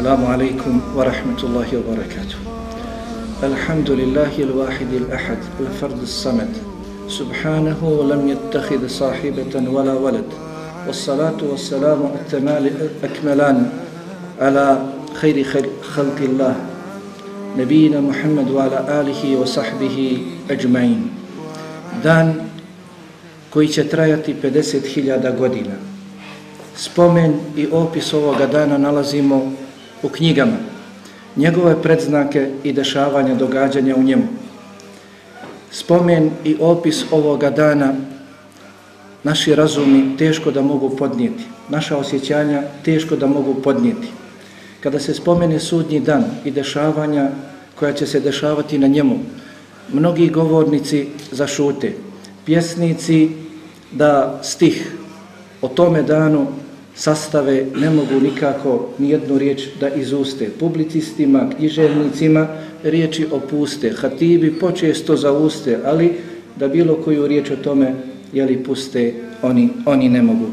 السلام عليكم ورحمة الله وبركاته الحمد لله الواحد الأحد الفرد الصمد سبحانه لم يتخذ صاحبة ولا ولد والصلاة والسلام التمال أكملان على خير خلق الله نبينا محمد وعلى آله وصحبه أجمعين دان koji će trajati 50.000 godina. Spomen i opis ovoga dana nalazimo u knjigama, njegove predznake i dešavanja događanja u njemu. Spomen i opis ovoga dana naši razumi teško da mogu podnijeti, naša osjećanja teško da mogu podnijeti. Kada se spomene sudnji dan i dešavanja koja će se dešavati na njemu, mnogi govornici zašute, pjesnici da stih o tome danu sastave ne mogu nikako ni jednu riječ da izuste. Publicistima, književnicima riječi opuste, hatibi počesto zauste, ali da bilo koju riječ o tome jeli puste, oni, oni ne mogu.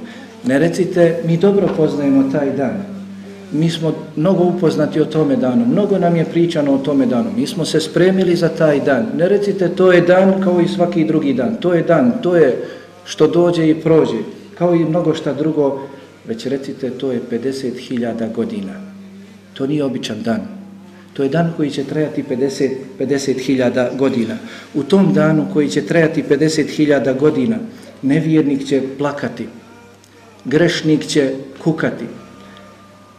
Ne recite, mi dobro poznajemo taj dan. Mi smo mnogo upoznati o tome danu, mnogo nam je pričano o tome danu. Mi smo se spremili za taj dan. Ne recite, to je dan kao i svaki drugi dan. To je dan, to je što dođe i prođe. Kao i mnogo šta drugo, već recite to je 50.000 godina. To nije običan dan. To je dan koji će trajati 50.000 50 godina. U tom danu koji će trajati 50.000 godina, nevjernik će plakati, grešnik će kukati.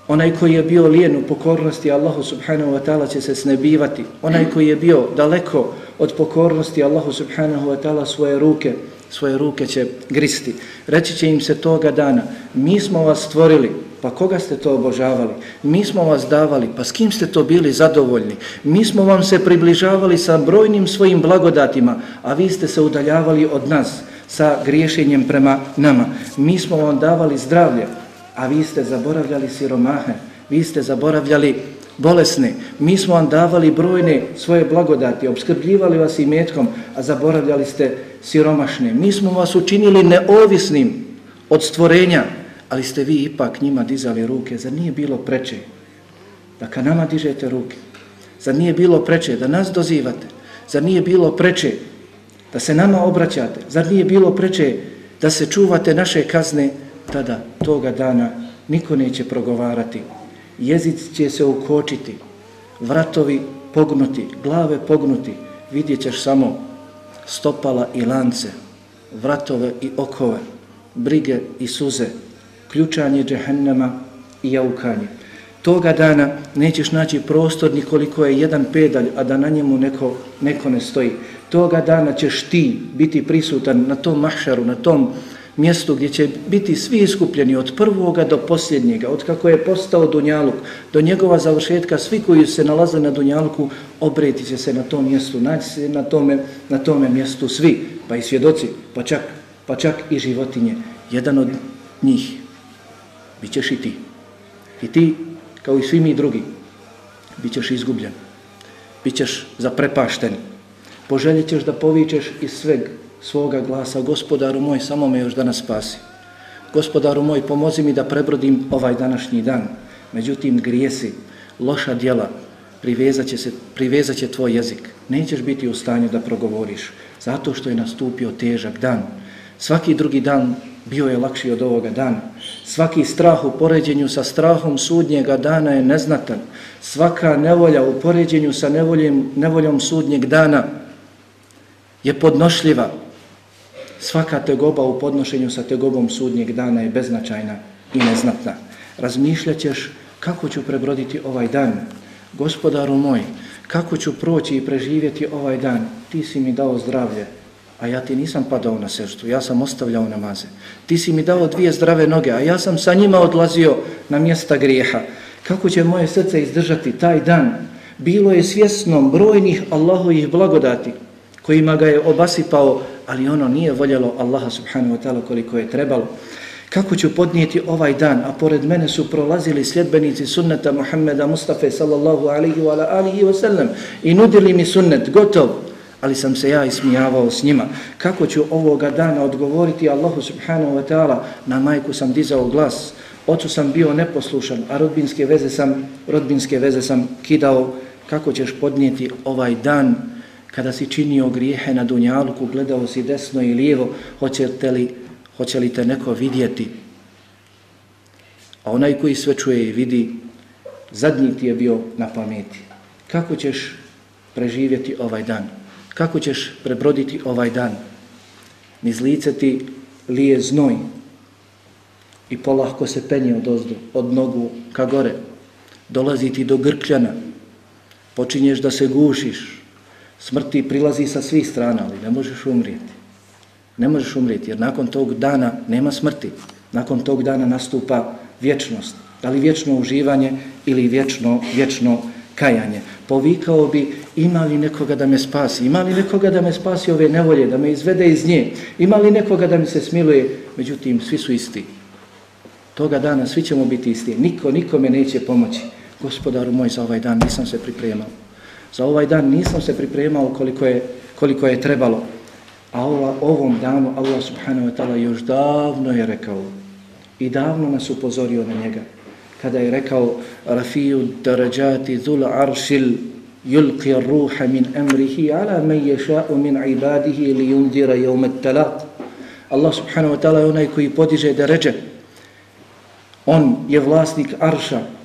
Onaj koji je bio lijen u pokornosti Allahu subhanahu wa ta'ala će se snebivati. Onaj koji je bio daleko od pokornosti Allahu subhanahu wa ta'ala svoje ruke svoje ruke će gristi. Reći će im se toga dana, mi smo vas stvorili, pa koga ste to obožavali? Mi smo vas davali, pa s kim ste to bili zadovoljni? Mi smo vam se približavali sa brojnim svojim blagodatima, a vi ste se udaljavali od nas sa griješenjem prema nama. Mi smo vam davali zdravlje, a vi ste zaboravljali siromahe, vi ste zaboravljali bolesne. Mi smo vam davali brojne svoje blagodati, obskrbljivali vas i metkom, a zaboravljali ste siromašne. Mi smo vas učinili neovisnim od stvorenja, ali ste vi ipak njima dizali ruke. Zar nije bilo preče da ka nama dižete ruke? Zar nije bilo preče da nas dozivate? Zar nije bilo preče da se nama obraćate? Zar nije bilo preče da se čuvate naše kazne? Tada, toga dana, niko neće progovarati. Jezic će se ukočiti, vratovi pognuti, glave pognuti. Vidjet ćeš samo stopala i lance, vratove i okove, brige i suze, ključanje džehennema i jaukanje. Toga dana nećeš naći prostor nikoliko je jedan pedalj, a da na njemu neko, neko ne stoji. Toga dana ćeš ti biti prisutan na tom mahšaru, na tom mjestu gdje će biti svi iskupljeni od prvoga do posljednjega, od kako je postao Dunjaluk, do njegova završetka, svi koji se nalaze na Dunjaluku, obreti će se na tom mjestu, naći se na tome, na tome mjestu svi, pa i svjedoci, pa čak, pa čak i životinje. Jedan od njih, bit ćeš i ti. I ti, kao i svi mi drugi, bit ćeš izgubljen, bit ćeš zaprepašten, poželjet ćeš da povičeš iz sveg svoga glasa, gospodaru moj, samo me još danas spasi. Gospodaru moj, pomozi mi da prebrodim ovaj današnji dan. Međutim, grijesi, loša djela, privezat će, se, privezat će tvoj jezik. Nećeš biti u stanju da progovoriš, zato što je nastupio težak dan. Svaki drugi dan bio je lakši od ovoga dana. Svaki strah u poređenju sa strahom sudnjega dana je neznatan. Svaka nevolja u poređenju sa nevoljem, nevoljom sudnjeg dana je podnošljiva svaka tegoba u podnošenju sa tegobom sudnjeg dana je beznačajna i neznatna. Razmišljaćeš kako ću prebroditi ovaj dan. Gospodaru moj, kako ću proći i preživjeti ovaj dan? Ti si mi dao zdravlje, a ja ti nisam padao na srstu, ja sam ostavljao namaze. Ti si mi dao dvije zdrave noge, a ja sam sa njima odlazio na mjesta grijeha. Kako će moje srce izdržati taj dan? Bilo je svjesno brojnih Allahovih blagodati kojima ga je obasipao ali ono nije voljelo Allaha subhanahu wa ta'ala koliko je trebalo. Kako ću podnijeti ovaj dan, a pored mene su prolazili sljedbenici sunneta Muhammeda Mustafa sallallahu alihi wa alihi wa sallam i nudili mi sunnet, gotov, ali sam se ja ismijavao s njima. Kako ću ovoga dana odgovoriti Allahu subhanahu wa ta'ala, na majku sam dizao glas, Ocu sam bio neposlušan, a rodbinske veze sam, rodbinske veze sam kidao. Kako ćeš podnijeti ovaj dan kada si činio grijehe na dunjalku, gledao si desno i lijevo, hoćete li, hoće li te neko vidjeti? A onaj koji sve čuje i vidi, zadnji ti je bio na pameti. Kako ćeš preživjeti ovaj dan? Kako ćeš prebroditi ovaj dan? Niz lice ti lije znoj i polahko se penje od ozdu, od nogu ka gore. Dolazi ti do grkljana, počinješ da se gušiš, smrti prilazi sa svih strana, ali ne možeš umrijeti. Ne možeš umrijeti, jer nakon tog dana nema smrti. Nakon tog dana nastupa vječnost. Da li vječno uživanje ili vječno, vječno kajanje. Povikao bi ima li nekoga da me spasi, ima li nekoga da me spasi ove nevolje, da me izvede iz nje, ima li nekoga da mi se smiluje, međutim svi su isti. Toga dana svi ćemo biti isti, niko nikome neće pomoći. Gospodaru moj, za ovaj dan nisam se pripremao. Za ovaj dan nisam se pripremao koliko je, koliko je trebalo. A ova, ovom danu Allah subhanahu wa ta'ala još davno je rekao i davno nas upozorio na njega. Kada je rekao Rafiju darajati dhul aršil yulqi ruha min amrihi ala man yasha'u min ibadihi li yundira yawm at-talaq. Allah subhanahu wa ta'ala je onaj koji podiže deređe. On je vlasnik arša.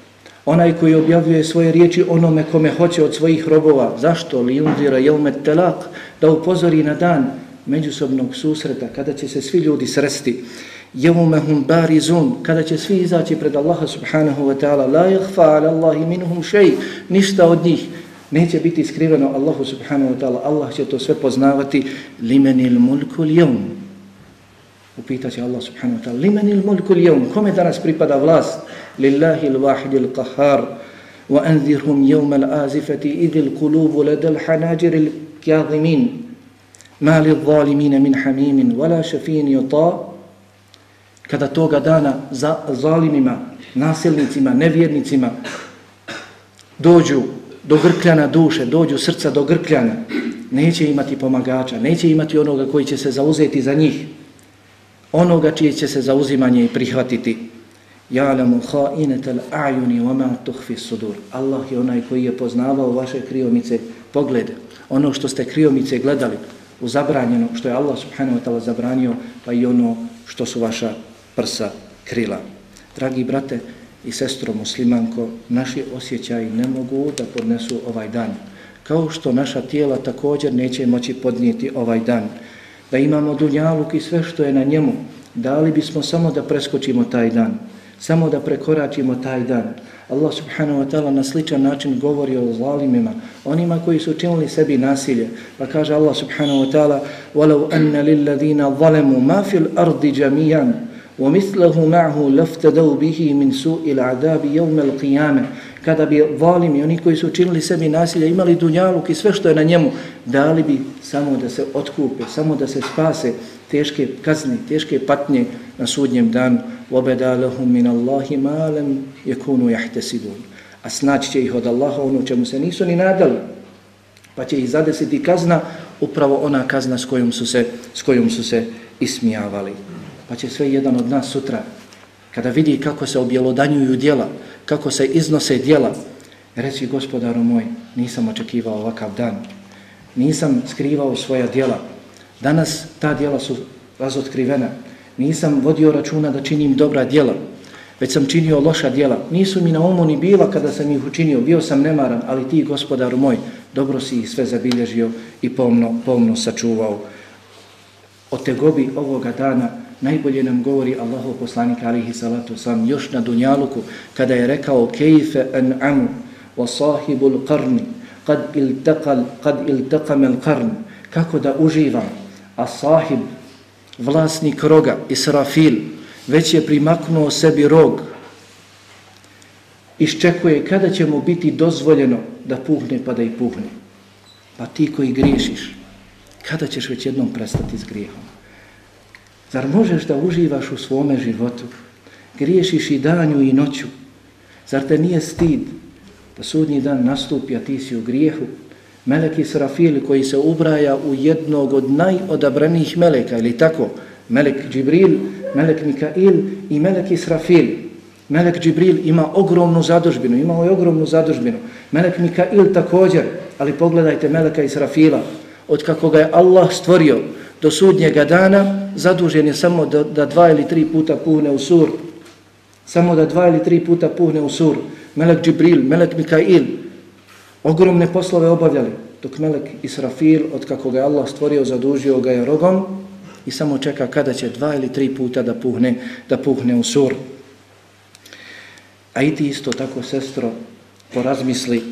Onaj koji objavljuje svoje riječi onome kome hoće od svojih robova. Zašto? Li unzira jelmet telak, Da upozori na dan međusobnog susreta kada će se svi ljudi sresti. Jevumehum barizun, kada će svi izaći pred Allaha subhanahu wa ta'ala, la jahfa ala Allahi minhum šej, ništa od njih neće biti skriveno Allahu subhanahu wa ta'ala, Allah će to sve poznavati, limenil mulku lijevum. Upitaće Allah subhanahu wa ta'ala, limenil mulku lijevum, kome danas pripada vlast? Lillahi l-wahidi l-qahar, wa anzirhum jevma l-azifati idil kulubu ladal hanajir l-kjadimin, ma li zalimine min hamimin, wala šafin juta, kada toga dana za zalimima, nasilnicima, nevjernicima dođu do grkljana duše, dođu srca do grkljana, neće imati pomagača, neće imati onoga koji će se zauzeti za njih, onoga čije će se zauzimanje i prihvatiti. Ja'lamu kha'inatal a'yuni wa ma tukhfi sudur. Allah je onaj koji je poznavao vaše kriomice poglede. Ono što ste kriomice gledali u zabranjeno, što je Allah subhanahu wa ta'ala zabranio, pa i ono što su vaša prsa krila. Dragi brate i sestro muslimanko, naši osjećaji ne mogu da podnesu ovaj dan. Kao što naša tijela također neće moći podnijeti ovaj dan. Da imamo dunjaluk i sve što je na njemu, dali bismo samo da preskočimo taj dan. Samo da prekoračimo taj dan. Allah subhanahu wa ta'ala na sličan način govori o zalimima, onima koji su činili sebi nasilje. Pa kaže Allah subhanahu wa ta'ala وَلَوْ أَنَّ لِلَّذِينَ ظَلَمُوا مَا فِي الْأَرْضِ جَمِيعًا ومثله معه لفتدوا به من سوء العذاب يوم القيامه kada bi zalimi oni koji su učinili sebi nasilje imali dunjaluk i sve što je na njemu dali bi samo da se otkupe samo da se spase teške kazne teške patnje na sudnjem danu. Wabadalahum min Allahi ma lam yakunu yahtasibun a snaći će ih od Allaha ono čemu se nisu ni nadali. Pa će ih zadesiti kazna upravo ona kazna s kojom su se s kojom su se ismijavali. Pa će sve jedan od nas sutra, kada vidi kako se objelodanjuju dijela, kako se iznose dijela, reći gospodaru moj, nisam očekivao ovakav dan, nisam skrivao svoja dijela, danas ta dijela su razotkrivena, nisam vodio računa da činim dobra dijela, već sam činio loša dijela, nisu mi na umu ni bila kada sam ih učinio, bio sam nemaran, ali ti gospodaru moj, dobro si ih sve zabilježio i pomno, pomno sačuvao. O tegobi ovoga dana najbolje nam govori Allahov poslanik alihi salatu sam još na Dunjaluku kada je rekao kejfe an'amu wa sahibul qarni kad iltaqal kad iltaqam al qarn. Kako da uživam a sahib vlasnik roga Israfil već je primaknuo sebi rog. Iščekuje kada će mu biti dozvoljeno da puhne pa da i puhne. Pa ti koji griješiš kada ćeš već jednom prestati s grijehom Zar možeš da uživaš u svome životu? Griješiš i danju i noću. Zar te nije stid da sudnji dan nastupi, a ti si u grijehu? Melek Israfil koji se ubraja u jednog od najodabranih meleka, ili tako? Melek Džibril, Melek Mikail i Melek Israfil. Melek Džibril ima ogromnu zadužbinu, imao ovaj je ogromnu zadužbinu. Melek Mikail također, ali pogledajte Meleka Israfila, od kako ga je Allah stvorio do sudnjega dana, zadužen je samo da, da dva ili tri puta puhne u sur. Samo da dva ili tri puta puhne u sur. Melek Džibril, Melek Mikail, ogromne poslove obavljali, dok Melek Israfil, od kako ga je Allah stvorio, zadužio ga je rogom i samo čeka kada će dva ili tri puta da puhne, da puhne u sur. A i ti isto tako, sestro, porazmisli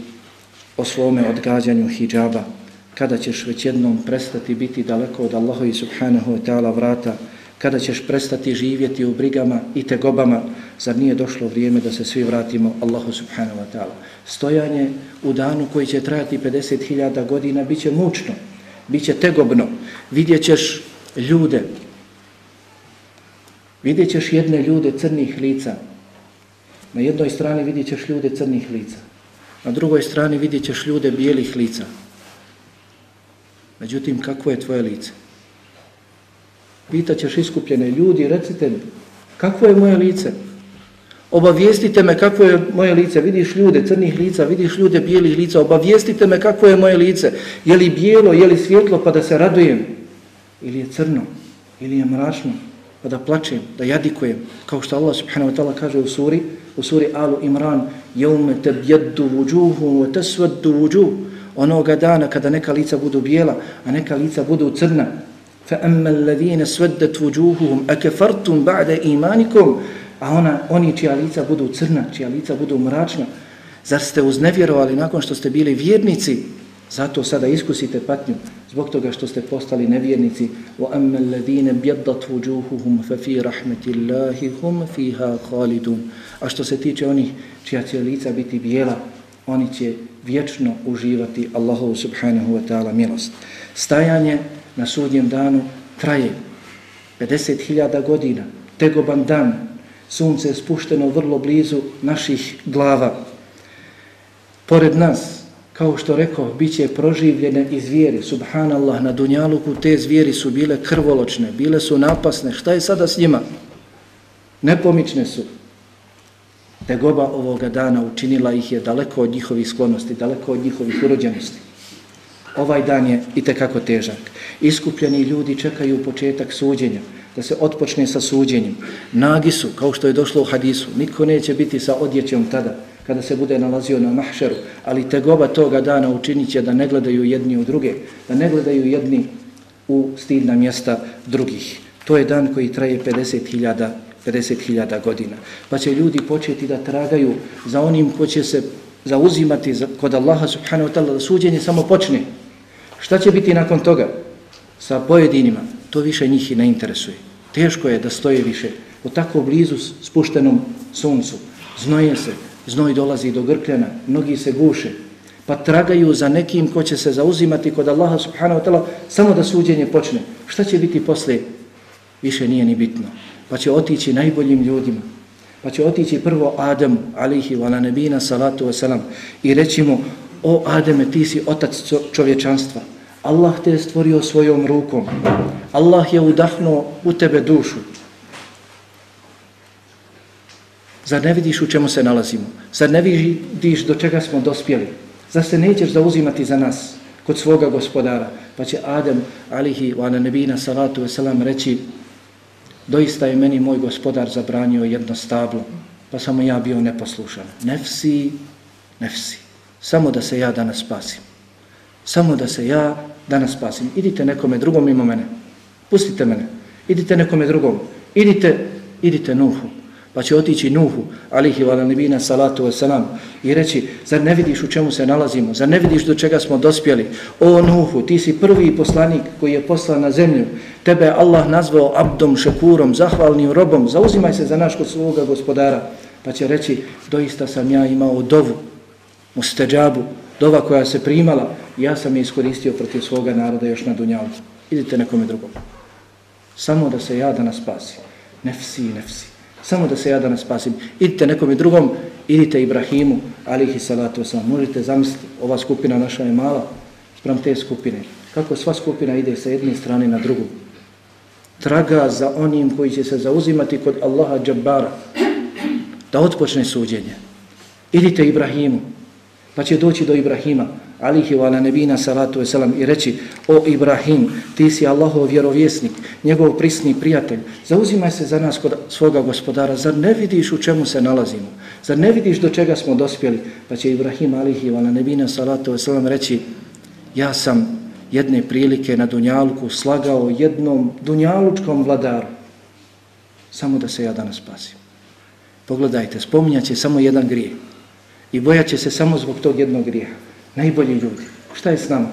o svome odgađanju hijjaba, kada ćeš već jednom prestati biti daleko od Allaha i subhanahu wa ta'ala vrata, kada ćeš prestati živjeti u brigama i tegobama, zar nije došlo vrijeme da se svi vratimo Allahu subhanahu wa ta'ala. Stojanje u danu koji će trajati 50.000 godina bit će mučno, bit će tegobno, vidjet ćeš ljude, vidjet ćeš jedne ljude crnih lica, Na jednoj strani vidjet ćeš ljude crnih lica. Na drugoj strani vidjet ćeš ljude bijelih lica. Međutim, kako je tvoje lice? Pitaćeš iskupljene ljudi, recite mi, kako je moje lice? Obavijestite me kako je moje lice. Vidiš ljude crnih lica, vidiš ljude bijelih lica. Obavijestite me kako je moje lice. Je li bijelo, je li svjetlo pa da se radujem? Ili je crno? Ili je mračno? Pa da plačem, da jadikujem. Kao što Allah subhanahu wa ta'ala kaže u suri u suri Alu Imran jeume tebjeddu vuđuhu wa tesveddu vuđuhu onoga dana kada neka lica budu bijela a neka lica budu crna. Fa الَّذِينَ سْوَدَّتْ وُجُوهُهُمْ أَكَفَرْتُمْ بَعْدَ ba'da imanikum? A ona oni čija lica budu crna čija lica budu mračna zar ste uznevjerovali nakon što ste bili vjernici? Zato sada iskusite patnju zbog toga što ste postali nevjernici. Wa الَّذِينَ alladhina وُجُوهُهُمْ فَفِي fa fi rahmatillahi hum fiha a što se tiče onih čija će lica biti bijela oni će vječno uživati Allahu subhanahu wa ta'ala milost stajanje na sudnjem danu traje 50.000 godina tegoban dan sunce je spušteno vrlo blizu naših glava pored nas kao što rekao, bit će proživljene i zvijeri. Subhanallah, na Dunjaluku te zvijeri su bile krvoločne, bile su napasne. Šta je sada s njima? Nepomične su. Tegoba ovoga dana učinila ih je daleko od njihovih sklonosti, daleko od njihovih urođenosti. Ovaj dan je i tekako težak. Iskupljeni ljudi čekaju početak suđenja, da se otpočne sa suđenjem. Nagi su, kao što je došlo u hadisu, niko neće biti sa odjećom tada kada se bude nalazio na mahšeru, ali tegoba toga dana učinit će da ne gledaju jedni u druge, da ne gledaju jedni u stidna mjesta drugih. To je dan koji traje 50.000 50.000 godina. Pa će ljudi početi da tragaju za onim ko će se zauzimati za, kod Allaha subhanahu wa ta'ala da suđenje samo počne. Šta će biti nakon toga? Sa pojedinima, to više njih i ne interesuje. Teško je da stoje više u tako blizu spuštenom suncu. Znoje se, znoj dolazi do grkljana, mnogi se guše, pa tragaju za nekim ko će se zauzimati kod Allaha subhanahu wa ta'ala samo da suđenje počne. Šta će biti posle? Više nije ni bitno. Pa će otići najboljim ljudima. Pa će otići prvo Adam, alihi wa nebina, salatu wasalam, i reći mu, o Ademe, ti si otac čovječanstva. Allah te je stvorio svojom rukom. Allah je udahnuo u tebe dušu. Zar ne vidiš u čemu se nalazimo? Zar ne vidiš do čega smo dospjeli? Zar se nećeš zauzimati za nas kod svoga gospodara? Pa će Adem, alihi wa nebina, salatu wasalam, reći, doista je meni moj gospodar zabranio jedno stablo, pa samo ja bio neposlušan. Nefsi, nefsi. Samo da se ja danas spasim. Samo da se ja danas spasim. Idite nekome drugom mimo mene. Pustite mene. Idite nekome drugom. Idite, idite Nuhu pa će otići Nuhu, alihi vala nebina, salatu wasalam, i reći, zar ne vidiš u čemu se nalazimo, zar ne vidiš do čega smo dospjeli? O Nuhu, ti si prvi poslanik koji je poslan na zemlju, tebe je Allah nazvao abdom, šekurom, zahvalnim robom, zauzimaj se za naš kod svoga gospodara, pa će reći, doista sam ja imao dovu, musteđabu, dova koja se primala, ja sam je iskoristio protiv svoga naroda još na Dunjavu. Idite nekome drugom. Samo da se ja danas spasi. Nefsi, nefsi. Samo da se ja danas spasim. Idite nekom i drugom, idite Ibrahimu, alihi salatu wasalam. Možete zamisliti, ova skupina naša je mala, sprem te skupine. Kako sva skupina ide sa jedne strane na drugu. Traga za onim koji će se zauzimati kod Allaha Džabbara. da otpočne suđenje. Idite Ibrahimu, pa će doći do Ibrahima, alihi wa ala nebina salatu wasalam, i reći, o Ibrahim, ti si Allahov vjerovjesnik, njegov prisni prijatelj, zauzimaj se za nas kod svoga gospodara, zar ne vidiš u čemu se nalazimo? Zar ne vidiš do čega smo dospjeli? Pa će Ibrahim, alihi wa ala nebina salatu wasalam, reći, ja sam jedne prilike na Dunjaluku slagao jednom Dunjalučkom vladaru, samo da se ja danas spasim. Pogledajte, spominjaće samo jedan grijeh i bojaće se samo zbog tog jednog grijeha. Najbolji ljudi. Šta je s nama?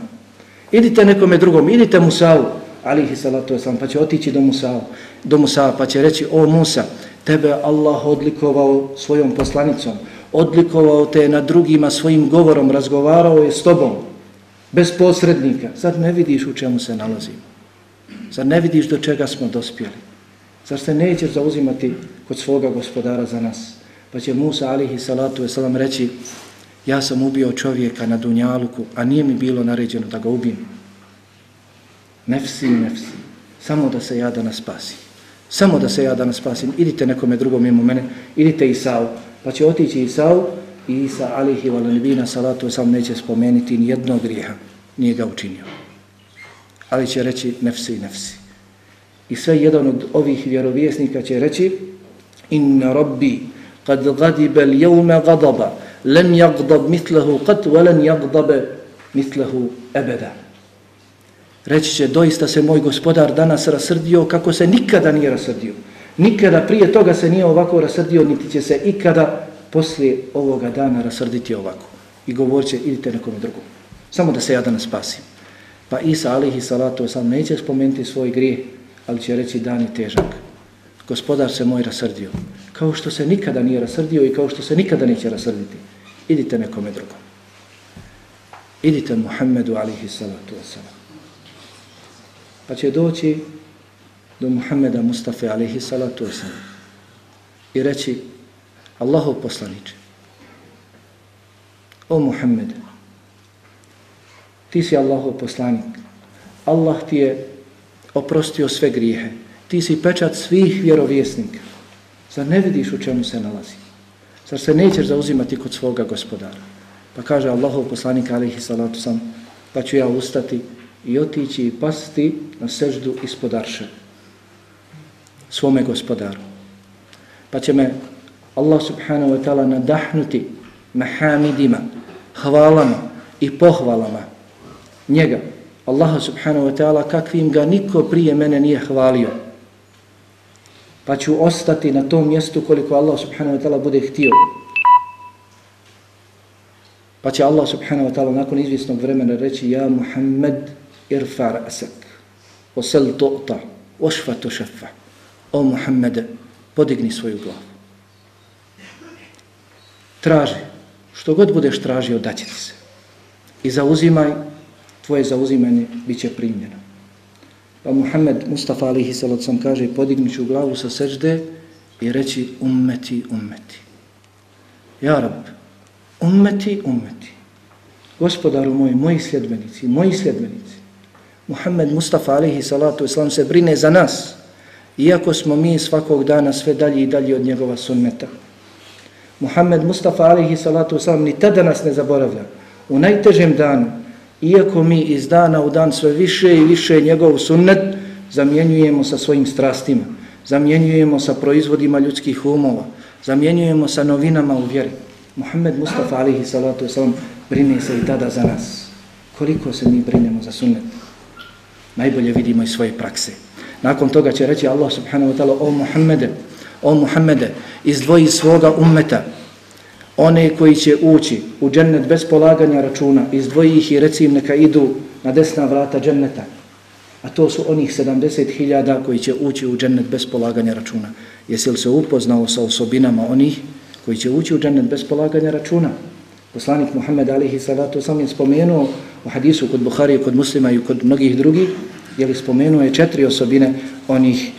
Idite nekome drugom, idite Musavu, alihi salatu wasalam, pa će otići do Musavu, do Musava, pa će reći, o Musa, tebe Allah odlikovao svojom poslanicom, odlikovao te na drugima svojim govorom, razgovarao je s tobom, bez posrednika. Sad ne vidiš u čemu se nalazimo? Sad ne vidiš do čega smo dospjeli? Zar se nećeš zauzimati kod svoga gospodara za nas? Pa će Musa alihi salatu wasalam reći ja sam ubio čovjeka na Dunjaluku, a nije mi bilo naređeno da ga ubijem. Nefsi, nefsi. Samo da se ja danas spasim. Samo da se ja danas spasim. Idite nekome drugom mimo mene. Idite Isau. Pa će otići Isau i Isa alihi valanibina salatu sam neće spomenuti ni jednog grijeha. Nije ga učinio. Ali će reći nefsi, nefsi. I sve jedan od ovih vjerovjesnika će reći Inna rabbi kad gadibe l jevme gadaba len jagdab mitlehu qat velen jagdabe mitlehu ebeda. Reći će, doista se moj gospodar danas rasrdio kako se nikada nije rasrdio. Nikada prije toga se nije ovako rasrdio, niti će se ikada poslije ovoga dana rasrditi ovako. I govorit će, idite nekom drugom. Samo da se ja danas spasim. Pa Isa alihi salatu sam neće spomenuti svoj grijeh, ali će reći dan je težak. Gospodar se moj rasrdio. Kao što se nikada nije rasrdio i kao što se nikada neće rasrditi. Idite nekome drugom. Idite Muhammedu alihi salatu wasalam. Pa će doći do Muhammeda Mustafa alihi salatu wasalam i reći Allahov poslaniče O Muhammed ti si Allahov poslanik Allah ti je oprostio sve grijehe ti si pečat svih vjerovjesnika. Zar ne vidiš u čemu se nalazi? Zar se nećeš zauzimati kod svoga gospodara? Pa kaže Allahov poslanik alihi salatu sam, pa ću ja ustati i otići i pasti na seždu ispod arša svome gospodaru. Pa će me Allah subhanahu wa ta'ala nadahnuti mahamidima, hvalama i pohvalama njega, Allaha subhanahu wa ta'ala kakvim ga niko prije mene nije hvalio pa ću ostati na tom mjestu koliko Allah subhanahu wa ta'ala bude htio. Pa će Allah subhanahu wa ta'ala nakon izvjesnog vremena reći Ja Muhammed irfar asak osel to'ta ošfa to šefa O Muhammede podigni svoju glavu. Traži. Što god budeš tražio, daće ti se. I zauzimaj, tvoje zauzimanje bit će primljeno. Pa Muhammed Mustafa alihi salacom kaže podignuću glavu sa sežde i reći ummeti, ummeti. Ja rab, ummeti, ummeti. Gospodaru moj, moji sljedbenici, moji sljedbenici. Muhammed Mustafa alihi salatu islam se brine za nas, iako smo mi svakog dana sve dalje i dalje od njegova sunneta. Muhammed Mustafa alihi salatu islam ni tada nas ne zaboravlja. U najtežem danu, Iako mi iz dana u dan sve više i više njegov sunnet zamjenjujemo sa svojim strastima, zamjenjujemo sa proizvodima ljudskih umova, zamjenjujemo sa novinama u vjeri. Muhammed Mustafa alihi salatu wasalam brine se i tada za nas. Koliko se mi brinemo za sunnet? Najbolje vidimo iz svoje prakse. Nakon toga će reći Allah subhanahu wa ta'ala o Muhammede, o Muhammede, izdvoji svoga ummeta, one koji će ući u džennet bez polaganja računa, izdvoji ih i reci im neka idu na desna vrata dženneta. A to su onih 70.000 koji će ući u džennet bez polaganja računa. Jesi li se upoznao sa osobinama onih koji će ući u džennet bez polaganja računa? Poslanik Muhammed alihi salatu sam je spomenuo u hadisu kod Buhari, kod muslima i kod mnogih drugih, je li spomenuo je četiri osobine onih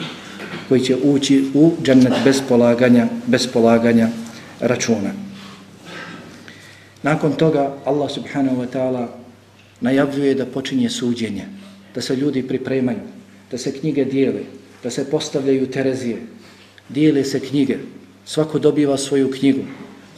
koji će ući u džennet bez polaganja, bez polaganja računa. Nakon toga Allah subhanahu wa ta'ala najavljuje da počinje suđenje, da se ljudi pripremaju, da se knjige dijele, da se postavljaju terezije, dijele se knjige, svako dobiva svoju knjigu,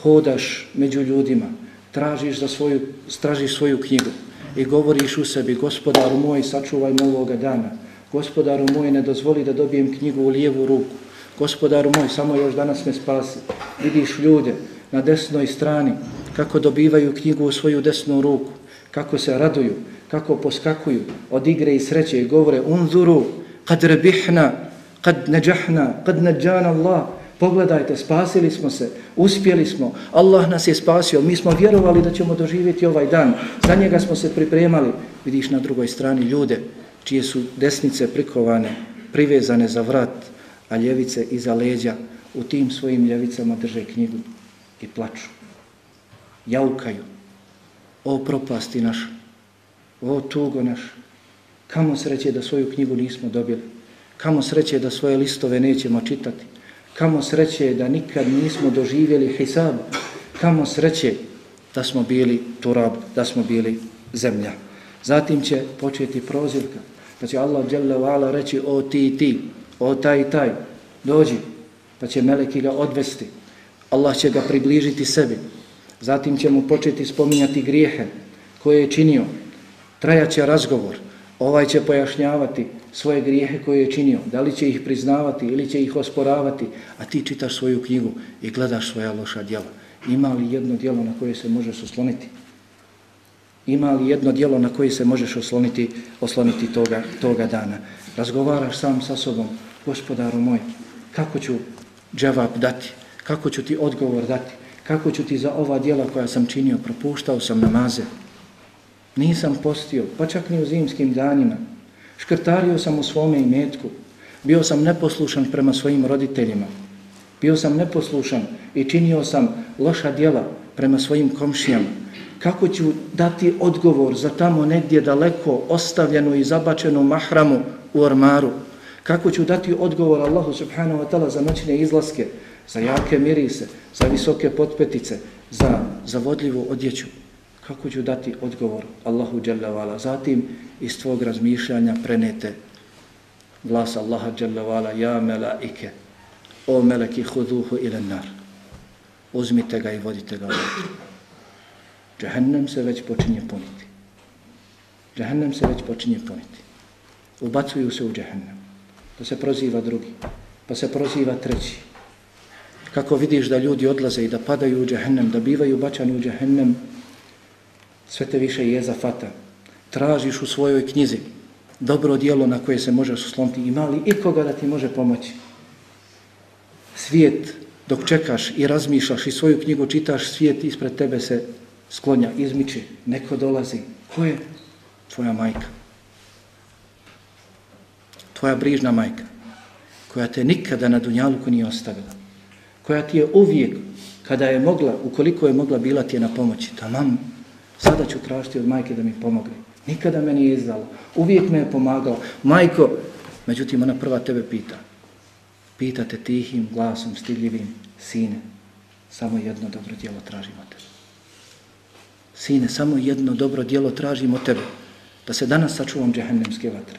hodaš među ljudima, tražiš, za svoju, tražiš svoju knjigu i govoriš u sebi, gospodaru moj, sačuvaj me ovoga dana, gospodaru moj, ne dozvoli da dobijem knjigu u lijevu ruku, gospodaru moj, samo još danas me spasi. Vidiš ljude na desnoj strani, kako dobivaju knjigu u svoju desnu ruku, kako se raduju, kako poskakuju od igre i sreće i govore, unzuru, kad rebihna, kad neđahna, kad neđana Allah, Pogledajte, spasili smo se, uspjeli smo, Allah nas je spasio, mi smo vjerovali da ćemo doživjeti ovaj dan, za njega smo se pripremali. Vidiš na drugoj strani ljude čije su desnice prikovane, privezane za vrat, a ljevice iza leđa u tim svojim ljevicama drže knjigu i plaču. Jaukaju. O propasti naš, o tugo naš, kamo sreće da svoju knjigu nismo dobili, kamo sreće da svoje listove nećemo čitati, Kamo sreće da nikad nismo doživjeli hisab. Kamo sreće da smo bili turab, da smo bili zemlja. Zatim će početi prozivka. Pa će Allah ala reći o ti ti, o taj taj, dođi. Pa će meleki ga odvesti. Allah će ga približiti sebi. Zatim ćemo početi spominjati grijehe koje je činio. Trajaće razgovor. Ovaj će pojašnjavati svoje grijehe koje je činio, da li će ih priznavati ili će ih osporavati, a ti čitaš svoju knjigu i gledaš svoja loša djela. Ima li jedno djelo na koje se možeš osloniti? Ima li jedno djelo na koje se možeš osloniti, osloniti toga, toga dana? Razgovaraš sam sa sobom, gospodaru moj, kako ću džavab dati? Kako ću ti odgovor dati? Kako ću ti za ova djela koja sam činio, propuštao sam namaze? Nisam postio, pa čak ni u zimskim danima. Škrtario sam u svome imetku. Bio sam neposlušan prema svojim roditeljima. Bio sam neposlušan i činio sam loša djela prema svojim komšijama. Kako ću dati odgovor za tamo negdje daleko ostavljenu i zabačenu mahramu u ormaru? Kako ću dati odgovor Allahu subhanahu wa ta'ala za noćne izlaske, za jake mirise, za visoke potpetice, za zavodljivu odjeću? Kako ću dati odgovor Allahu Jalla Zatim iz tvog razmišljanja prenete glas Allaha Jalla ja melaike, o meleki huduhu ila nar. Uzmite ga i vodite ga u Džahennem se već počinje puniti. Džehennem se već počinje puniti. Ubacuju se u džehennem. Pa se proziva drugi. Pa se proziva treći. Kako vidiš da ljudi odlaze i da padaju u džehennem, da bivaju bačani u džehennem, sve te više je za fata. Tražiš u svojoj knjizi dobro dijelo na koje se možeš osloniti. Ima li ikoga da ti može pomoći? Svijet, dok čekaš i razmišljaš i svoju knjigu čitaš, svijet ispred tebe se sklonja, izmiče. Neko dolazi. Ko je? Tvoja majka. Tvoja brižna majka. Koja te nikada na dunjaluku nije ostavila. Koja ti je uvijek, kada je mogla, ukoliko je mogla, bila ti je na pomoći. Tamam, Sada ću tražiti od majke da mi pomogne. Nikada me nije izdala. Uvijek me je pomagao. Majko, međutim, ona prva tebe pita. Pita te tihim glasom, stidljivim, sine, samo jedno dobro djelo tražim od tebe. Sine, samo jedno dobro djelo tražim od tebe. Da se danas sačuvam džehennemske vatre.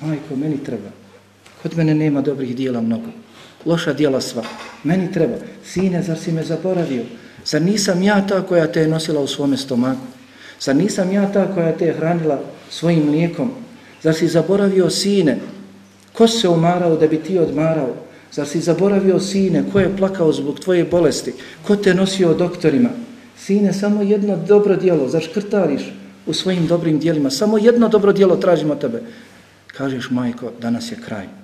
Majko, meni treba. Kod mene nema dobrih dijela mnogo. Loša dijela sva. Meni treba. Sine, zar si me zaboravio? Zar nisam ja ta koja te je nosila u svome stomaku? Zar nisam ja ta koja te je hranila svojim mlijekom? Zar si zaboravio sine? Ko se umarao da bi ti odmarao? Zar si zaboravio sine? Ko je plakao zbog tvoje bolesti? Ko te nosio doktorima? Sine, samo jedno dobro dijelo, zaškrtariš u svojim dobrim dijelima. Samo jedno dobro dijelo tražimo tebe. Kažeš, majko, danas je kraj.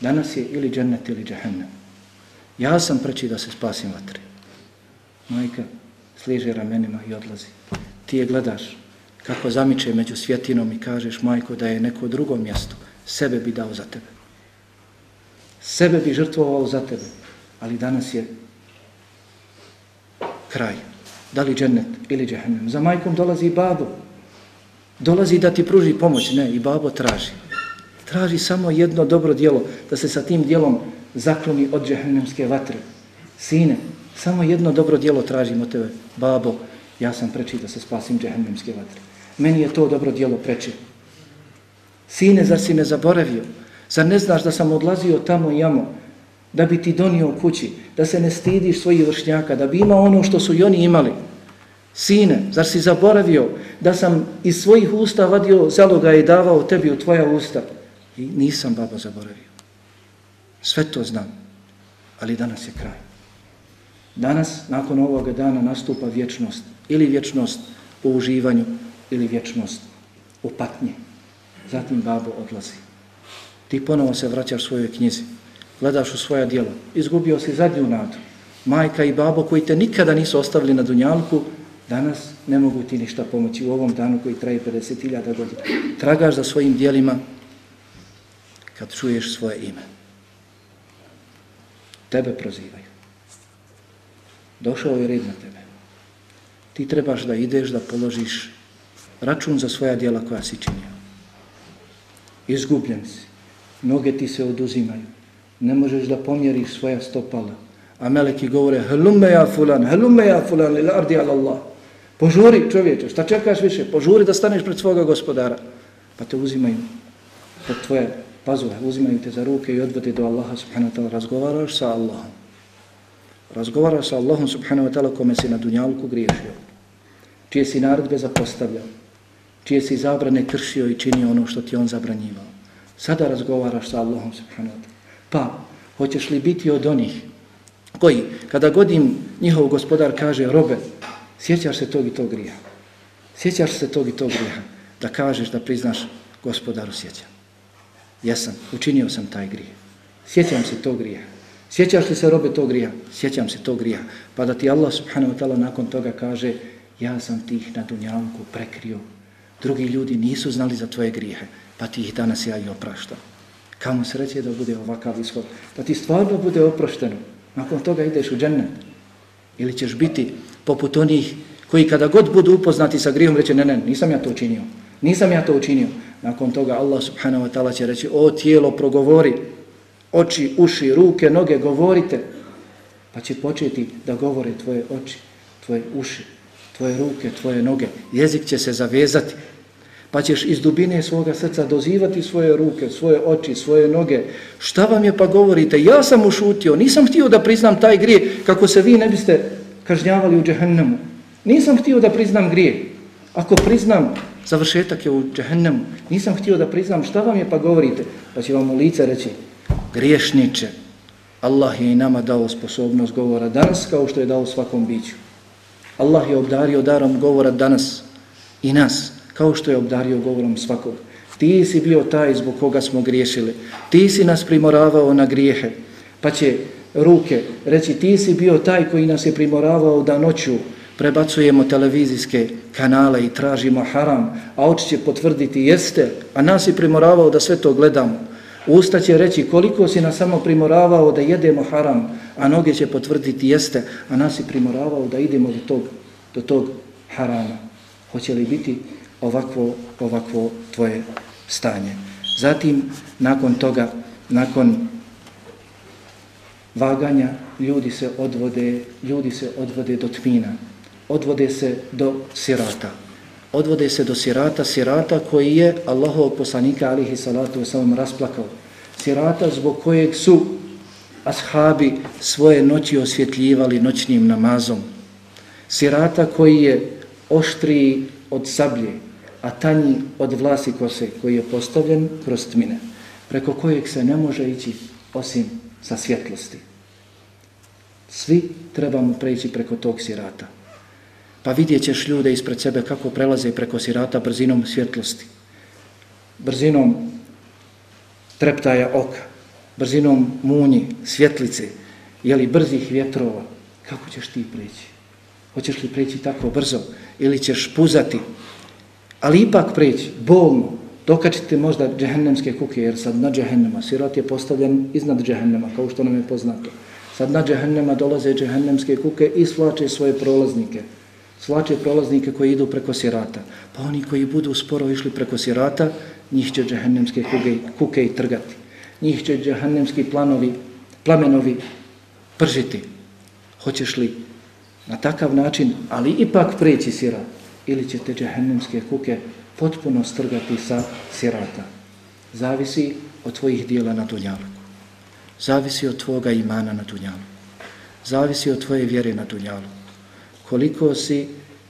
Danas je ili džennet ili džehennem. Ja sam preći da se spasim vatri. Majka sliže ramenima i odlazi. Ti je gledaš kako zamiče među svjetinom i kažeš, majko, da je neko drugo mjesto, sebe bi dao za tebe. Sebe bi žrtvovao za tebe, ali danas je kraj. Da li džennet ili džehennem. Za majkom dolazi babo. Dolazi da ti pruži pomoć. Ne, i babo traži. Traži samo jedno dobro dijelo, da se sa tim dijelom zakloni od džehennemske vatre. Sine, Samo jedno dobro dijelo tražimo tebe, babo, ja sam preči da se spasim džehennemske vatre. Meni je to dobro dijelo preči. Sine, zar si me zaboravio? Zar ne znaš da sam odlazio tamo i jamo? da bi ti donio kući, da se ne stidiš svojih vršnjaka, da bi imao ono što su i oni imali. Sine, zar si zaboravio da sam iz svojih usta vadio zaloga i davao tebi u tvoja usta? I nisam, baba, zaboravio. Sve to znam, ali danas je kraj. Danas, nakon ovoga dana, nastupa vječnost. Ili vječnost u uživanju, ili vječnost u patnji. Zatim babo odlazi. Ti ponovo se vraćaš svojoj knjizi. Gledaš u svoja djela. Izgubio si zadnju nadu. Majka i babo koji te nikada nisu ostavili na dunjalku, danas ne mogu ti ništa pomoći u ovom danu koji traje 50.000 godina. Tragaš za svojim dijelima kad čuješ svoje ime. Tebe prozivaju. Došao je red na tebe. Ti trebaš da ideš da položiš račun za svoja dijela koja si činio. Izgubljen si. Noge ti se oduzimaju. Ne možeš da pomjeriš svoja stopala. A meleki govore, helume ja fulan, helume ja fulan, ili ardi ala Allah. Požuri čovječe, šta čekaš više? Požuri da staneš pred svoga gospodara. Pa te uzimaju pod tvoje pazove, uzimaju te za ruke i odvode do Allaha subhanahu wa ta'ala. Razgovaraš sa Allahom. Razgovaraš sa Allahom subhanahu wa ta'ala kome si na dunjalku griješio. Čije si naredbe zapostavljao čije si zabrane kršio i činio ono što ti on zabranjivao. Sada razgovaraš sa Allahom subhanahu wa ta'ala. Pa, hoćeš li biti od onih koji, kada god im njihov gospodar kaže, robe, sjećaš se tog i tog grija. Sjećaš se tog i tog grija. Da kažeš, da priznaš gospodaru sjećam. Jesam, učinio sam taj grije. Sjećam se tog grija. Sjećaš li se robe tog grija? Sjećam se tog grija. Pa da ti Allah subhanahu wa ta'ala nakon toga kaže, ja sam tih na dunjavku prekrio Drugi ljudi nisu znali za tvoje grijehe, pa ti ih danas ja i opraštam. Kamo sreće da bude ovakav ishod, da ti stvarno bude oprošteno. Nakon toga ideš u džennet. Ili ćeš biti poput onih koji kada god budu upoznati sa grijehom reće ne, ne, nisam ja to učinio. Nisam ja to učinio. Nakon toga Allah subhanahu wa ta'ala će reći o tijelo progovori, oči, uši, ruke, noge govorite. Pa će početi da govore tvoje oči, tvoje uši, tvoje ruke, tvoje noge. Jezik će se zavezati. Pa ćeš iz dubine svoga srca dozivati svoje ruke, svoje oči, svoje noge. Šta vam je pa govorite? Ja sam ušutio, nisam htio da priznam taj grije kako se vi ne biste kažnjavali u džehennemu. Nisam htio da priznam grije. Ako priznam, završetak je u džehennemu. Nisam htio da priznam šta vam je pa govorite. Pa će vam u lice reći, griješniče, Allah je i nama dao sposobnost govora danas kao što je dao svakom biću. Allah je obdario darom govora danas i nas, kao što je obdario govorom svakog. Ti si bio taj zbog koga smo griješili. Ti si nas primoravao na grijehe. Pa će ruke reći ti si bio taj koji nas je primoravao da noću prebacujemo televizijske kanale i tražimo haram, a oči će potvrditi jeste, a nas je primoravao da sve to gledamo. Usta će reći koliko si nas samo primoravao da jedemo haram, a noge će potvrditi jeste, a nas je primoravao da idemo do tog, do tog harama. Hoće li biti ovakvo, ovakvo tvoje stanje? Zatim, nakon toga, nakon vaganja, ljudi se odvode, ljudi se odvode do tmina, odvode se do sirata. Odvode se do sirata, sirata koji je Allahov poslanika alihi salatu wasalam rasplakao. Sirata zbog kojeg su ashabi svoje noći osvjetljivali noćnim namazom. Sirata koji je oštriji od sablje, a tanji od vlasi kose koji je postavljen kroz tmine, preko kojeg se ne može ići osim sa svjetlosti. Svi trebamo preći preko tog sirata. Pa vidjet ćeš ljude ispred sebe kako prelaze preko sirata brzinom svjetlosti, brzinom treptaja oka, brzinom munji, svjetlice, jeli brzih vjetrova, kako ćeš ti preći? Hoćeš li preći tako brzo ili ćeš puzati? Ali ipak preći, bolno, dokačite možda džehennemske kuke, jer sad na džehennema, sirat je postavljen iznad džehennema, kao što nam je poznato. Sad na džehennema dolaze džehennemske kuke i svlače svoje prolaznike. Svlače prolaznike koji idu preko sirata. Pa oni koji budu sporo išli preko sirata, njih će džahennemske kuke, kuke i trgati njih će džahennemski planovi, plamenovi pržiti. Hoćeš li na takav način, ali ipak preći sirat, ili će te džahennemske kuke potpuno strgati sa sirata. Zavisi od tvojih dijela na dunjalku. zavisi od tvoga imana na dunjalku. Zavisi od tvoje vjere na dunjalku Koliko si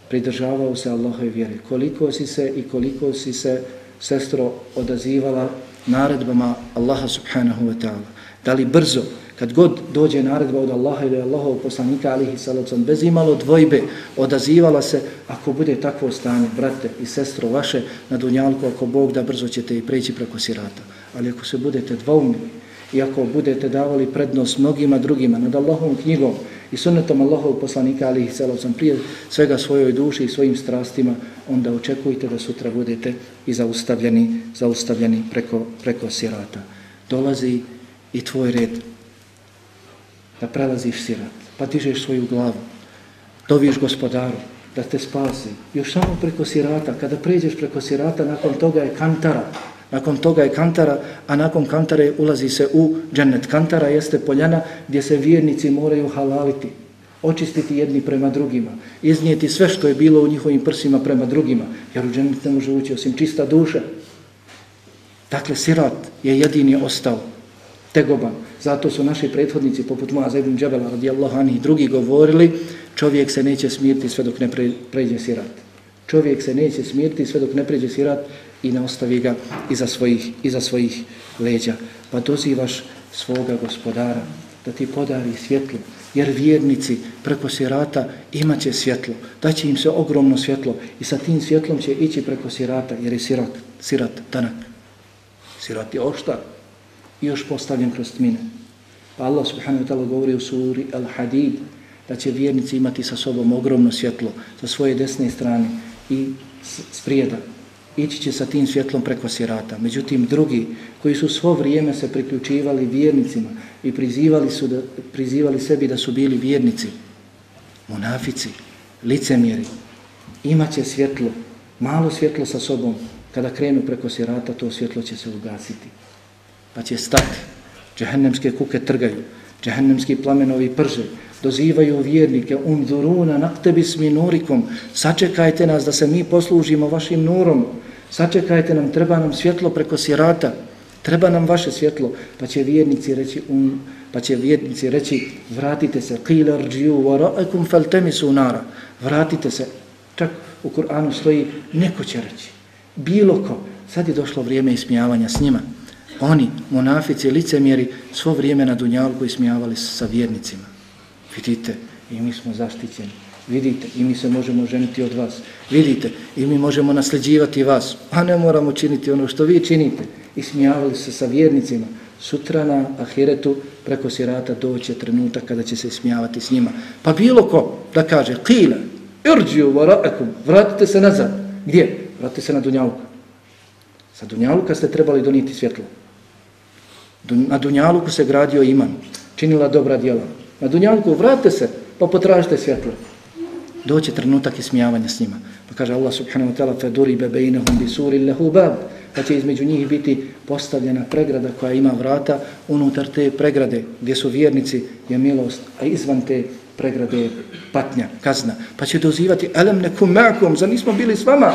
pridržavao se Allahove vjere, koliko si se i koliko si se, sestro, odazivala naredbama Allaha subhanahu wa ta'ala. Da li brzo, kad god dođe naredba od Allaha ili Allahov poslanika alihi salacom, bez imalo dvojbe, odazivala se, ako bude takvo stanje, brate i sestro vaše, na dunjalku, ako Bog da brzo ćete i preći preko sirata. Ali ako se budete dvoumili, i ako budete davali prednost mnogima drugima nad Allahovom knjigom i sunnetom Allahov poslanika alihi salacom prije svega svojoj duši i svojim strastima, onda očekujte da sutra budete i zaustavljeni, zaustavljeni preko, preko sirata. Dolazi i tvoj red da prelaziš sirat, pa dižeš svoju glavu, doviš gospodaru da te spasi. Još samo preko sirata, kada pređeš preko sirata, nakon toga je kantara, nakon toga je kantara, a nakon kantare ulazi se u džennet. Kantara jeste poljana gdje se vjernici moraju halaliti, očistiti jedni prema drugima, iznijeti sve što je bilo u njihovim prsima prema drugima, jer u džennet ne može ući osim čista duša. Dakle, sirat je jedini ostao tegoban. Zato su naši prethodnici, poput Muaza ibn Džabela, radijallahu anih i drugi, govorili čovjek se neće smirti sve dok ne pređe sirat. Čovjek se neće smirti sve dok ne pređe sirat i ne ostavi ga iza svojih, iza svojih leđa. Pa dozivaš svoga gospodara da ti podari svjetlo, jer vjernici preko sirata imaće svjetlo, da će im se ogromno svjetlo i sa tim svjetlom će ići preko sirata, jer je sirat, sirat tanak. Sirat je oštar i još postavljen kroz tmine. Pa Allah subhanahu wa ta'ala govori u suri Al-Hadid da će vjernici imati sa sobom ogromno svjetlo sa svoje desne strane i sprijeda. Ići će sa tim svjetlom preko sirata. Međutim, drugi koji su svo vrijeme se priključivali vjernicima i prizivali, su da, prizivali sebi da su bili vjernici, monafici, licemjeri, imaće svjetlo, malo svjetlo sa sobom. Kada krenu preko sirata, to svjetlo će se ugasiti pa će stati. Džehennemske kuke trgaju, džehennemski plamenovi prže, dozivaju vjernike, umduruna naktebis minurikum, sačekajte nas da se mi poslužimo vašim nurom, sačekajte nam, treba nam svjetlo preko sirata, treba nam vaše svjetlo, pa će vjernici reći, um, pa će vjernici reći, vratite se, qila rđiju, waraikum faltemisu nara, vratite se, čak u Kur'anu stoji, neko će reći, bilo ko, sad je došlo vrijeme ismijavanja s njima, oni, monafici, licemjeri, svo vrijeme na Dunjalku ismijavali sa vjernicima. Vidite, i mi smo zaštićeni. Vidite, i mi se možemo ženiti od vas. Vidite, i mi možemo nasljeđivati vas. A ne moramo činiti ono što vi činite. I smijavali se sa vjernicima. Sutra na Ahiretu preko sirata doće trenutak kada će se smijavati s njima. Pa bilo ko da kaže, kile, irđiju vara'akum, vratite se nazad. Gdje? Vratite se na Dunjaluka. Sa Dunjaluka ste trebali doniti svjetlo. Na Dunjaluku se gradio iman, činila dobra djela. Na Dunjanku, vratite se, pa potražite svjetlo. Doće trenutak ismijavanja s njima. Pa kaže Allah subhanahu wa ta'ala feduri bebeinahum bisuri lehu bab. Pa će između njih biti postavljena pregrada koja ima vrata. Unutar te pregrade gdje su vjernici je milost, a izvan te pregrade je patnja, kazna. Pa će dozivati elem nekum ma'kum, za nismo bili s vama.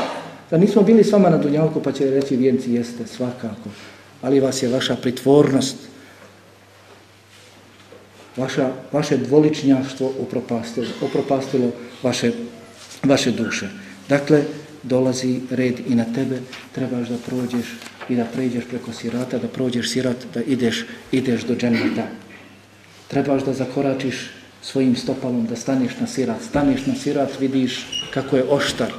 Za nismo bili s vama na Dunjalku, pa će reći vjernici jeste svakako ali vas je vaša pritvornost, vaša, vaše dvoličnjaštvo upropastilo, upropastilo vaše, vaše duše. Dakle, dolazi red i na tebe, trebaš da prođeš i da pređeš preko sirata, da prođeš sirat, da ideš, ideš do dženeta. Trebaš da zakoračiš svojim stopalom, da staneš na sirat. Staneš na sirat, vidiš kako je oštar.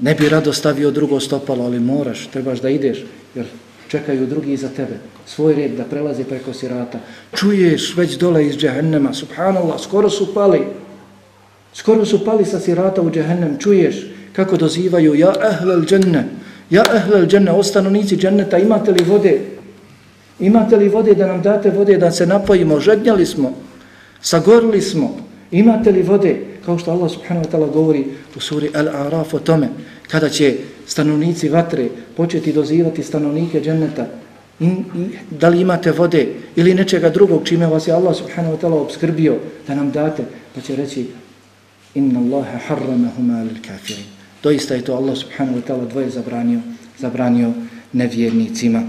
Ne bi rado stavio drugo stopalo, ali moraš, trebaš da ideš, jer čekaju drugi za tebe, svoj red da prelazi preko sirata. Čuješ već dole iz džehennema, subhanallah, skoro su pali. Skoro su pali sa sirata u džehennem, čuješ kako dozivaju, ja ehlel dženne, ja ehlel dženne, ostanonici dženneta, imate li vode? Imate li vode da nam date vode da se napojimo? Žednjali smo, sagorili smo, imate li vode? Kao što Allah subhanahu wa ta'ala govori u suri Al-Araf o tome, kada će stanovnici vatre početi dozivati stanovnike dženneta? In, i da li imate vode ili nečega drugog čime vas je Allah subhanahu wa ta'ala obskrbio da nam date? Pa će reći inna Allahe harramahuma lil kafirin. Doista je to Allah subhanahu wa ta'ala dvoje zabranio zabranio nevjernicima.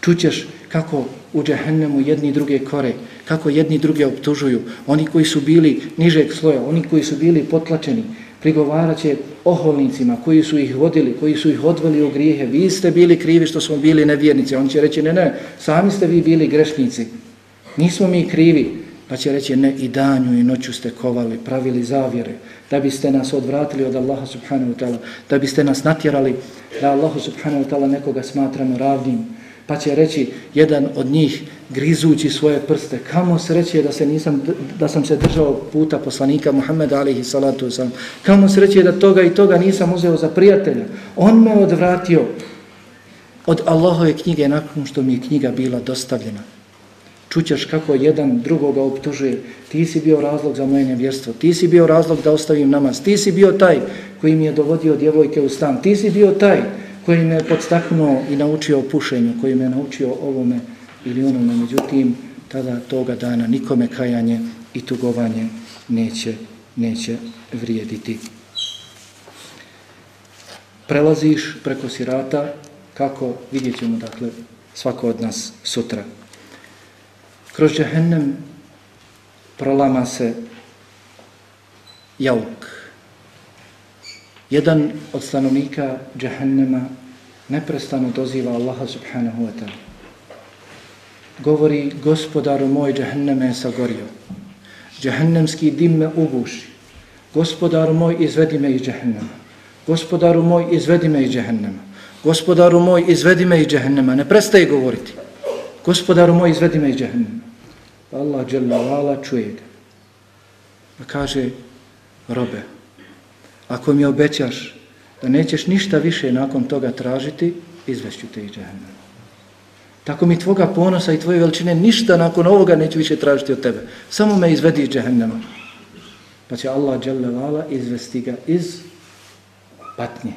Čućeš kako u džehennemu jedni druge kore, kako jedni druge optužuju, oni koji su bili nižeg sloja, oni koji su bili potlačeni, prigovarat će oholnicima koji su ih vodili, koji su ih odveli u grijehe. Vi ste bili krivi što smo bili nevjernici. On će reći, ne, ne, sami ste vi bili grešnici. Nismo mi krivi. Pa će reći, ne, i danju i noću ste kovali, pravili zavjere, da biste nas odvratili od Allaha subhanahu wa ta'ala, da biste nas natjerali da Allahu subhanahu wa ta'ala nekoga smatramo ravnim, pa će reći jedan od njih grizući svoje prste. Kamo sreće da se nisam da sam se držao puta poslanika Muhameda alihi salatu vesselam kamo sreće da toga i toga nisam uzeo za prijatelja. On me odvratio od Allahove knjige nakon što mi je knjiga bila dostavljena. Čućeš kako jedan drugoga optužuje. Ti si bio razlog za moje nevjerstvo. Ti si bio razlog da ostavim namaz. Ti si bio taj koji mi je dovodio djevojke u stan. Ti si bio taj koji me podstaknuo i naučio pušenju, koji me naučio ovome ili onome, međutim, tada toga dana nikome kajanje i tugovanje neće, neće vrijediti. Prelaziš preko sirata, kako vidjet ćemo, dakle, svako od nas sutra. Kroz džehennem prolama se jauk, Jedan od stanovnika džehennema neprestano doziva Allaha subhanahu wa ta'ala. Govori, gospodaru moj, džahenneme je sagorio. Džahennemski dim me uguši. Gospodaru moj, izvedi me iz džahennema. Gospodaru moj, izvedi me iz džahennema. Gospodaru moj, izvedi me iz džahennema. Ne prestaje govoriti. Gospodaru moj, izvedi me iz džahennema. Allah, dželle vala, čuje ga. Pa kaže, robe, ako mi obećaš da nećeš ništa više nakon toga tražiti, izvešću te iz džahennema. Tako mi tvoga ponosa i tvoje veličine ništa nakon ovoga neću više tražiti od tebe. Samo me izvedi iz džehennema. Pa će Allah dželevala izvesti ga iz patnje.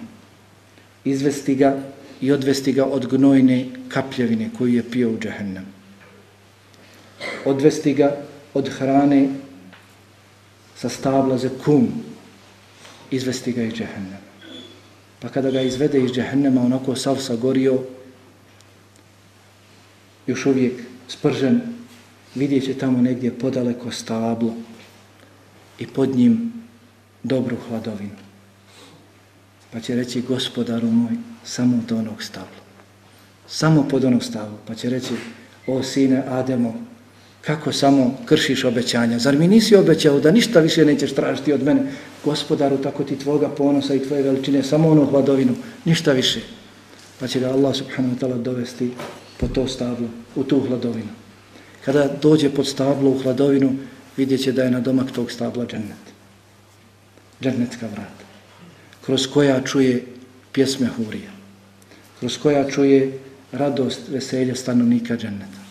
Izvesti ga i odvesti ga od gnojne kapljevine koju je pio u džehennem. Odvesti ga od hrane sa stabla za kum, izvesti ga iz džehennema. Pa kada ga izvede iz džehennema, onako sav sagorio, još uvijek spržen, vidjet će tamo negdje podaleko stablo i pod njim dobru hladovinu. Pa će reći, gospodaru moj, samo do onog stabla. Samo pod onog stabla. Pa će reći, o sine Ademo, kako samo kršiš obećanja? Zar mi nisi obećao da ništa više nećeš tražiti od mene? Gospodaru, tako ti tvoga ponosa i tvoje veličine, samo onu hladovinu, ništa više. Pa će ga Allah subhanahu wa ta'ala dovesti po to stablo, u tu hladovinu. Kada dođe pod stablo u hladovinu, vidjet će da je na domak tog stabla džennet. Džennetska vrata. Kroz koja čuje pjesme hurija. Kroz koja čuje radost, veselje stanovnika dženneta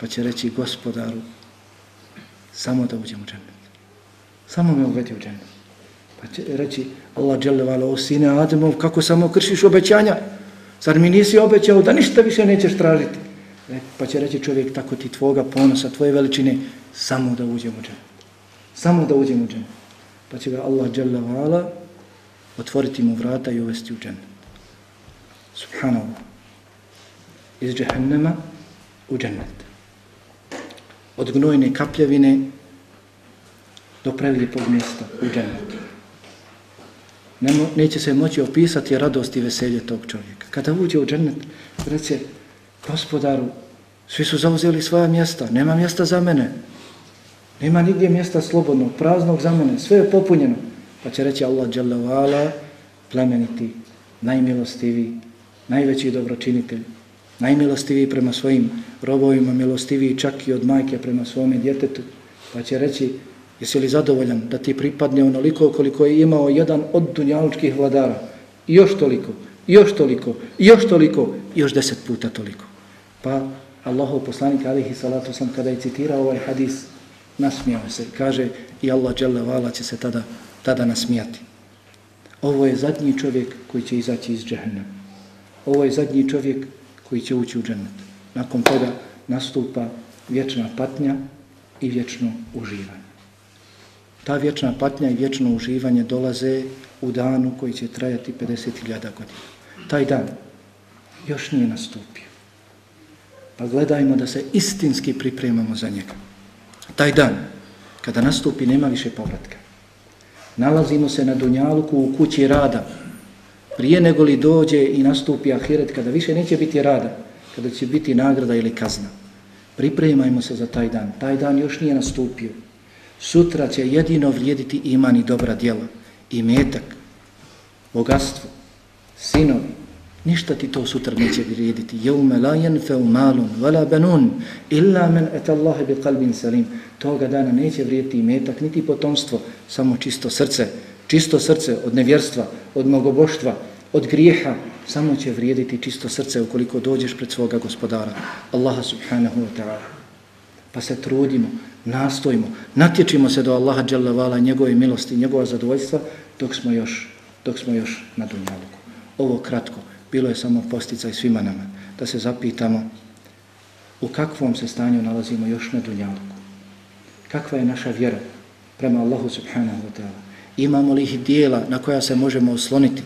pa će reći gospodaru samo da uđem u džennet. Samo me uvedi u džennet. Pa će reći Allah dželle vala o sine Ademov kako samo kršiš obećanja. Zar mi nisi obećao da ništa više nećeš tražiti? E, pa će reći čovjek tako ti tvoga ponosa, tvoje veličine samo da uđem u džene. Samo da uđem u džene. Pa će ga Allah dželle vala otvoriti mu vrata i uvesti u džene. Subhanallah. Iz džehennema u džennet od gnojne kapljevine do prelijepog mjesta u džennetu. Nemo, neće se moći opisati radost i veselje tog čovjeka. Kada uđe u džennet, reće, gospodaru, svi su zauzeli svoja mjesta, nema mjesta za mene, nema nigdje mjesta slobodnog, praznog za mene, sve je popunjeno. Pa će reći Allah, dželle plemeniti, najmilostiviji, najveći dobročinitelj, najmilostiviji prema svojim robovima, milostiviji čak i od majke prema svome djetetu, pa će reći, jesi li zadovoljan da ti pripadne onoliko koliko je imao jedan od dunjalučkih vladara, I još toliko, i još toliko, i još toliko, i još deset puta toliko. Pa Allahov poslanik alihi salatu sam kada je citirao ovaj hadis, nasmijao se, kaže i Allah dželle će se tada, tada nasmijati. Ovo je zadnji čovjek koji će izaći iz džahennema. Ovo je zadnji čovjek koji će ući u džennet. Nakon toga nastupa vječna patnja i vječno uživanje. Ta vječna patnja i vječno uživanje dolaze u danu koji će trajati 50.000 godina. Taj dan još nije nastupio. Pa gledajmo da se istinski pripremamo za njega. Taj dan, kada nastupi, nema više povratka. Nalazimo se na Dunjaluku u kući rada. Prije nego li dođe i nastupi Ahiret, kada više neće biti rada, kada će biti nagrada ili kazna. Pripremajmo se za taj dan. Taj dan još nije nastupio. Sutra će jedino vrijediti iman i dobra djela. I metak, bogatstvo, sinovi. Ništa ti to sutra neće vrijediti. Jevme la jenfeu malun, vala benun, illa men et Allahe bi kalbin salim. Toga dana neće vrijediti i metak, niti potomstvo, samo čisto srce. Čisto srce od nevjerstva, od mogoboštva, od grijeha, samo će vrijediti čisto srce ukoliko dođeš pred svoga gospodara, Allaha subhanahu wa ta'ala. Pa se trudimo, nastojimo, natječimo se do Allaha dželevala njegove milosti, njegova zadovoljstva, dok smo još, dok smo još na dunjaluku. Ovo kratko, bilo je samo postica i svima nama, da se zapitamo u kakvom se stanju nalazimo još na dunjaluku. Kakva je naša vjera prema Allahu subhanahu wa ta'ala? Imamo li ih dijela na koja se možemo osloniti?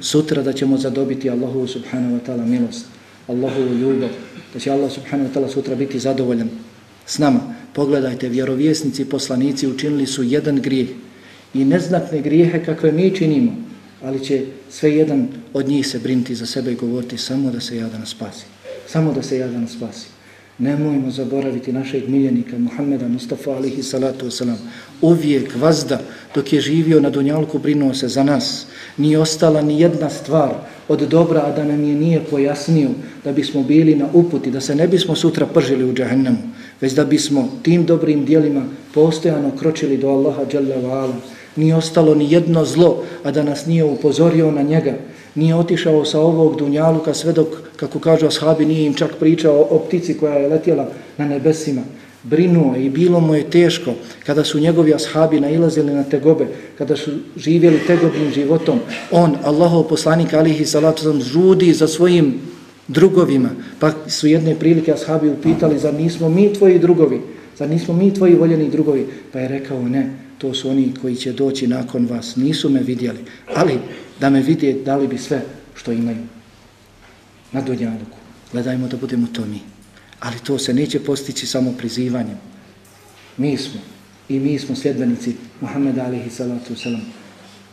sutra da ćemo zadobiti Allahu subhanahu wa ta'ala milost, Allahu ljubav, da će Allah subhanahu wa ta'ala sutra biti zadovoljan s nama. Pogledajte, vjerovjesnici i poslanici učinili su jedan grijeh i neznatne grijehe kakve mi činimo, ali će sve jedan od njih se brinti za sebe i govoriti samo da se jadan spasi. Samo da se jadan spasi. Nemojmo zaboraviti našeg miljenika Muhammeda Mustafa alihi salatu wasalam. Uvijek, vazda, dok je živio na Dunjalku, brinuo se za nas. Nije ostala ni jedna stvar od dobra, a da nam je nije pojasnio da bismo bili na uputi, da se ne bismo sutra pržili u džahennemu, već da bismo tim dobrim dijelima postojano kročili do Allaha Jalla wa'ala. Nije ostalo ni jedno zlo, a da nas nije upozorio na njega. Nije otišao sa ovog Dunjaluka sve dok kako kažu ashabi, nije im čak pričao o ptici koja je letjela na nebesima. Brinuo i bilo mu je teško kada su njegovi ashabi nailazili na tegobe, kada su živjeli tegobnim životom. On, Allahov poslanik, alihi salatu žudi za svojim drugovima. Pa su jedne prilike ashabi upitali, zar nismo mi tvoji drugovi? Zar nismo mi tvoji voljeni drugovi? Pa je rekao, ne, to su oni koji će doći nakon vas. Nisu me vidjeli, ali da me vidje, dali bi sve što imaju na Dunjaluku. Gledajmo da budemo to mi. Ali to se neće postići samo prizivanjem. Mi smo i mi smo sljedbenici Muhammeda alihi salatu wasalam.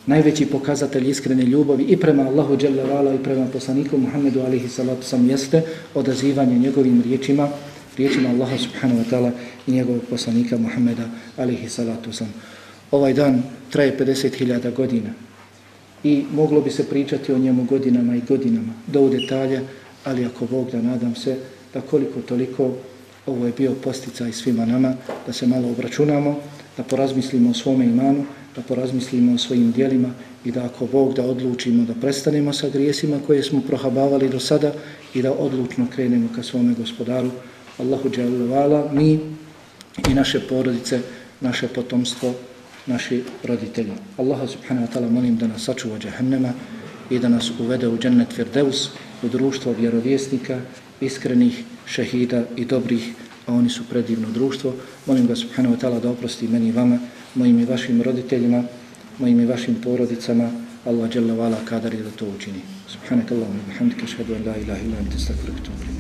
Najveći pokazatelj iskrene ljubavi i prema Allahu Đelevala i prema poslaniku Muhammedu alihi salatu sam jeste odazivanje njegovim riječima, riječima Allaha subhanahu wa ta'ala i njegovog poslanika Muhammeda alihi salatu sam. Ovaj dan traje 50.000 godina i moglo bi se pričati o njemu godinama i godinama, do u detalje, ali ako Bog da nadam se da koliko toliko ovo je bio posticaj svima nama, da se malo obračunamo, da porazmislimo o svome imanu, da porazmislimo o svojim dijelima i da ako Bog da odlučimo da prestanemo sa grijesima koje smo prohabavali do sada i da odlučno krenemo ka svome gospodaru, Allahu dželovala, mi i naše porodice, naše potomstvo, naši roditelji. Allaha subhanahu wa ta'ala molim da nas sačuva džahennema i da nas uvede u džennet Firdeus, u društvo vjerovjesnika, iskrenih šehida i dobrih, a oni su predivno društvo. Molim ga subhanahu wa ta'ala da oprosti meni i vama, mojim i vašim roditeljima, mojim i vašim porodicama, Allah jalla wala kadar je da to učini. Subhanahu wa ta'ala, bihamdika ashhadu an la ilaha illa anta astaghfiruka wa atubu.